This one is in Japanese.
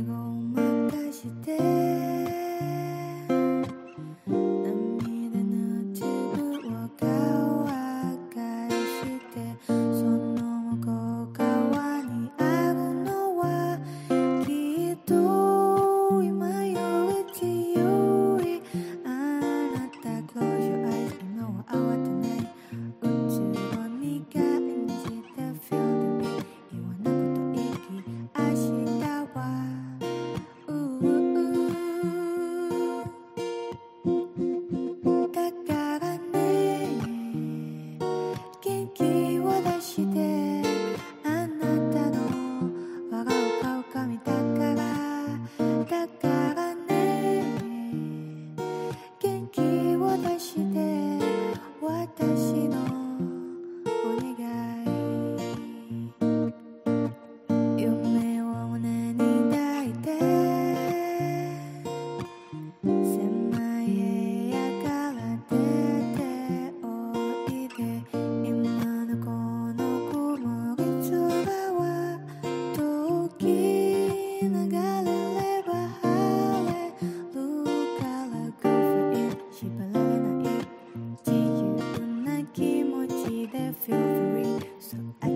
最後を満たして feel free.